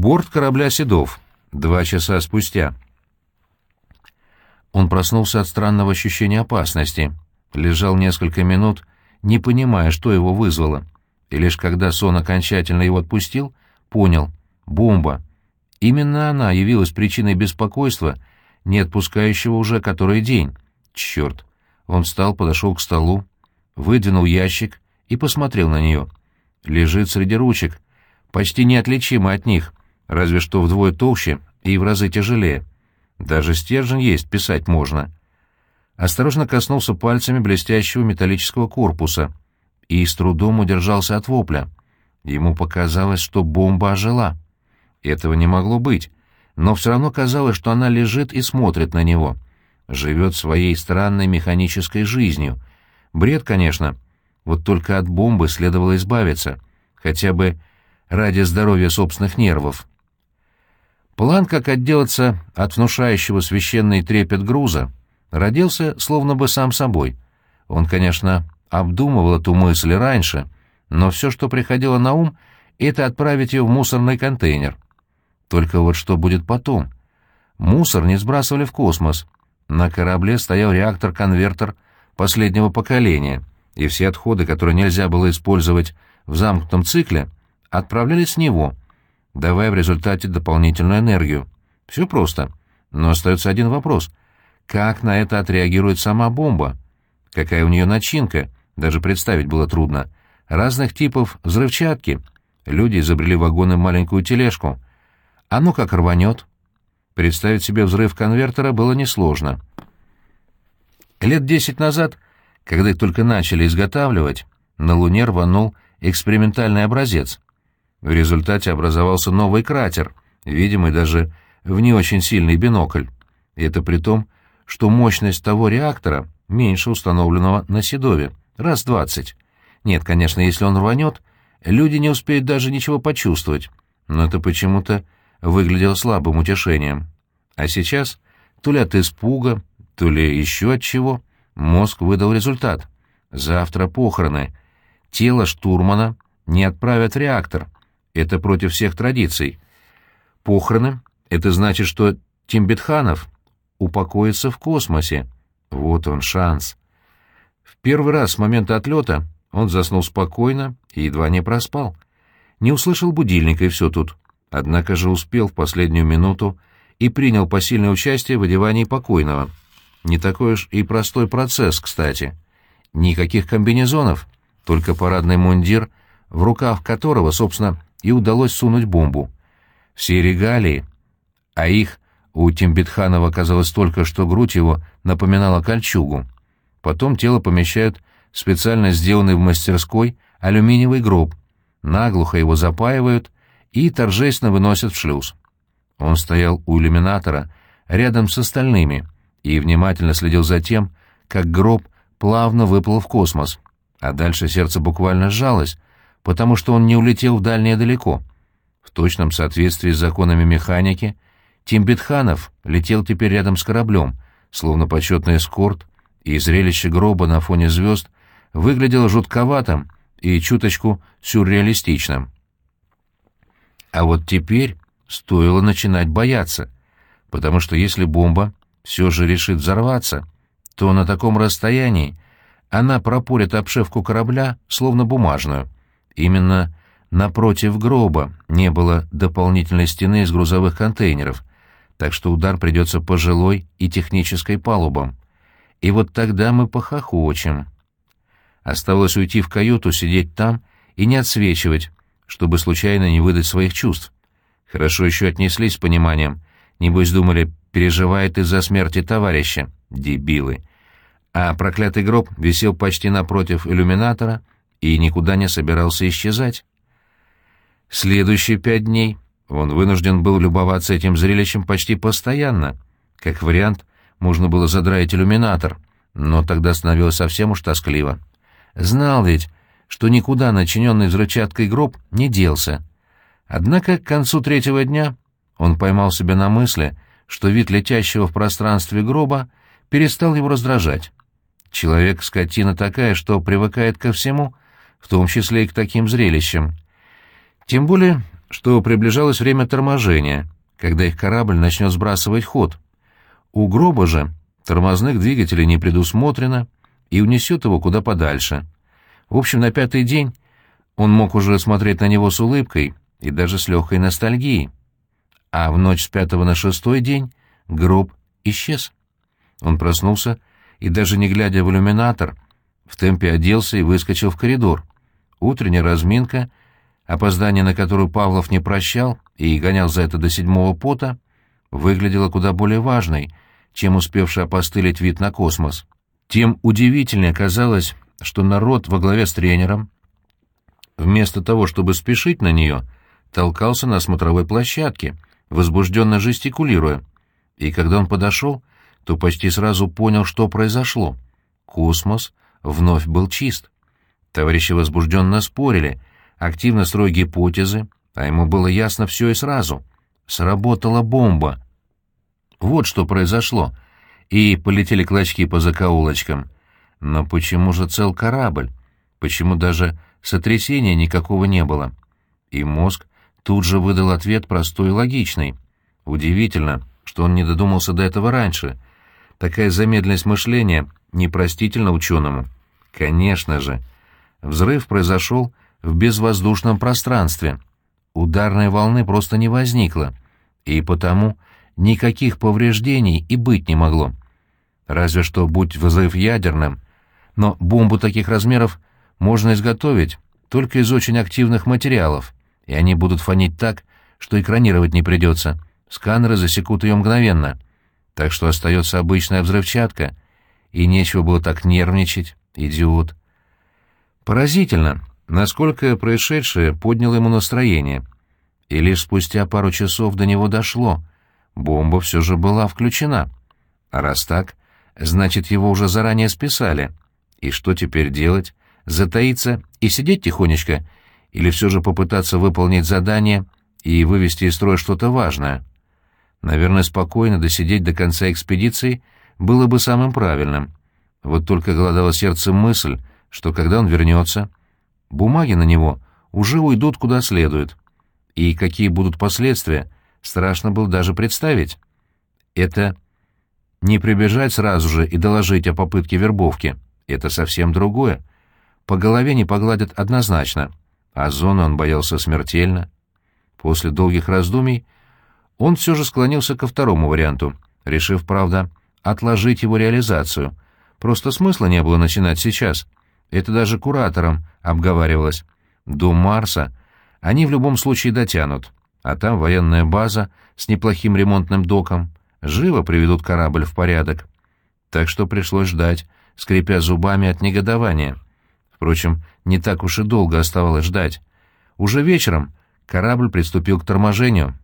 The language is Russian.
Борт корабля «Седов». Два часа спустя. Он проснулся от странного ощущения опасности. Лежал несколько минут, не понимая, что его вызвало. И лишь когда сон окончательно его отпустил, понял — бомба. Именно она явилась причиной беспокойства, не отпускающего уже который день. Черт! Он встал, подошел к столу, выдвинул ящик и посмотрел на нее. Лежит среди ручек, почти неотличимо от них, разве что вдвое толще и в разы тяжелее. Даже стержень есть, писать можно. Осторожно коснулся пальцами блестящего металлического корпуса и с трудом удержался от вопля. Ему показалось, что бомба ожила. Этого не могло быть, но все равно казалось, что она лежит и смотрит на него. Живет своей странной механической жизнью. Бред, конечно. Вот только от бомбы следовало избавиться, хотя бы ради здоровья собственных нервов. План, как отделаться от внушающего священный трепет груза, родился словно бы сам собой. Он, конечно, обдумывал эту мысль раньше, но все, что приходило на ум, это отправить ее в мусорный контейнер. Только вот что будет потом? Мусор не сбрасывали в космос. На корабле стоял реактор-конвертер последнего поколения, и все отходы, которые нельзя было использовать в замкнутом цикле, отправлялись с него — давая в результате дополнительную энергию. Все просто. Но остается один вопрос. Как на это отреагирует сама бомба? Какая у нее начинка? Даже представить было трудно. Разных типов взрывчатки. Люди изобрели вагоны маленькую тележку. А ну как рванет? Представить себе взрыв конвертера было несложно. Лет десять назад, когда их только начали изготавливать, на Луне рванул экспериментальный образец. В результате образовался новый кратер, видимый даже в не очень сильный бинокль. И это при том, что мощность того реактора меньше установленного на Седове, раз двадцать. Нет, конечно, если он рванет, люди не успеют даже ничего почувствовать, но это почему-то выглядело слабым утешением. А сейчас, то ли от испуга, то ли еще от чего, мозг выдал результат. Завтра похороны. Тело штурмана не отправят в реактор — это против всех традиций. Похороны — это значит, что Тимбетханов упокоится в космосе. Вот он шанс. В первый раз с момента отлета он заснул спокойно и едва не проспал. Не услышал будильника, и все тут. Однако же успел в последнюю минуту и принял посильное участие в одевании покойного. Не такой уж и простой процесс, кстати. Никаких комбинезонов, только парадный мундир, в рукав которого, собственно, и удалось сунуть бомбу. Все регалии, а их у Тимбетханова оказалось столько, что грудь его напоминала кольчугу. Потом тело помещают в специально сделанный в мастерской алюминиевый гроб, наглухо его запаивают и торжественно выносят в шлюз. Он стоял у иллюминатора рядом с остальными и внимательно следил за тем, как гроб плавно выплыл в космос, а дальше сердце буквально сжалось, потому что он не улетел в дальнее далеко. В точном соответствии с законами механики, Тимбетханов летел теперь рядом с кораблем, словно почетный эскорт, и зрелище гроба на фоне звезд выглядело жутковатым и чуточку сюрреалистичным. А вот теперь стоило начинать бояться, потому что если бомба все же решит взорваться, то на таком расстоянии она пропорит обшивку корабля, словно бумажную — Именно напротив гроба не было дополнительной стены из грузовых контейнеров, так что удар придется по жилой и технической палубам. И вот тогда мы похохочем. Оставалось уйти в каюту, сидеть там и не отсвечивать, чтобы случайно не выдать своих чувств. Хорошо еще отнеслись с пониманием. Небось думали, переживает из-за смерти товарища. Дебилы. А проклятый гроб висел почти напротив иллюминатора, и никуда не собирался исчезать. Следующие пять дней он вынужден был любоваться этим зрелищем почти постоянно. Как вариант, можно было задраить иллюминатор, но тогда становилось совсем уж тоскливо. Знал ведь, что никуда начиненный взрывчаткой гроб не делся. Однако к концу третьего дня он поймал себя на мысли, что вид летящего в пространстве гроба перестал его раздражать. Человек — скотина такая, что привыкает ко всему, в том числе и к таким зрелищам. Тем более что приближалось время торможения, когда их корабль начнет сбрасывать ход. У гроба же тормозных двигателей не предусмотрено и унесет его куда подальше. В общем, на пятый день он мог уже смотреть на него с улыбкой и даже с легкой ностальгией. А в ночь с пятого на шестой день гроб исчез. Он проснулся и, даже не глядя в иллюминатор, в темпе оделся и выскочил в коридор. Утренняя разминка, опоздание на которую Павлов не прощал и гонял за это до седьмого пота, выглядела куда более важной, чем успевший опостылить вид на космос. Тем удивительнее казалось, что народ во главе с тренером, вместо того, чтобы спешить на нее, толкался на смотровой площадке, возбужденно жестикулируя. И когда он подошел, то почти сразу понял, что произошло. Космос вновь был чист. Товарищи возбужденно спорили, активно строя гипотезы, а ему было ясно все и сразу. Сработала бомба. Вот что произошло. И полетели клочки по закоулочкам. Но почему же цел корабль? Почему даже сотрясения никакого не было? И мозг тут же выдал ответ простой и логичный. Удивительно, что он не додумался до этого раньше. Такая замедленность мышления непростительна ученому. Конечно же. Взрыв произошел в безвоздушном пространстве. Ударной волны просто не возникло, и потому никаких повреждений и быть не могло. Разве что будь взрыв ядерным, но бомбу таких размеров можно изготовить только из очень активных материалов, и они будут фонить так, что экранировать не придется. Сканеры засекут ее мгновенно. Так что остается обычная взрывчатка, и нечего было так нервничать, идиот. Поразительно, насколько происшедшее подняло ему настроение. И лишь спустя пару часов до него дошло. Бомба все же была включена. А раз так, значит, его уже заранее списали. И что теперь делать? Затаиться и сидеть тихонечко? Или все же попытаться выполнить задание и вывести из строя что-то важное? Наверное, спокойно досидеть до конца экспедиции было бы самым правильным. Вот только голодало сердце мысль, что когда он вернется, бумаги на него уже уйдут куда следует. И какие будут последствия, страшно было даже представить. Это не прибежать сразу же и доложить о попытке вербовки. Это совсем другое. По голове не погладят однозначно, а зону он боялся смертельно. После долгих раздумий он все же склонился ко второму варианту, решив, правда, отложить его реализацию. Просто смысла не было начинать сейчас — это даже куратором обговаривалось. До Марса они в любом случае дотянут, а там военная база с неплохим ремонтным доком. Живо приведут корабль в порядок. Так что пришлось ждать, скрипя зубами от негодования. Впрочем, не так уж и долго оставалось ждать. Уже вечером корабль приступил к торможению.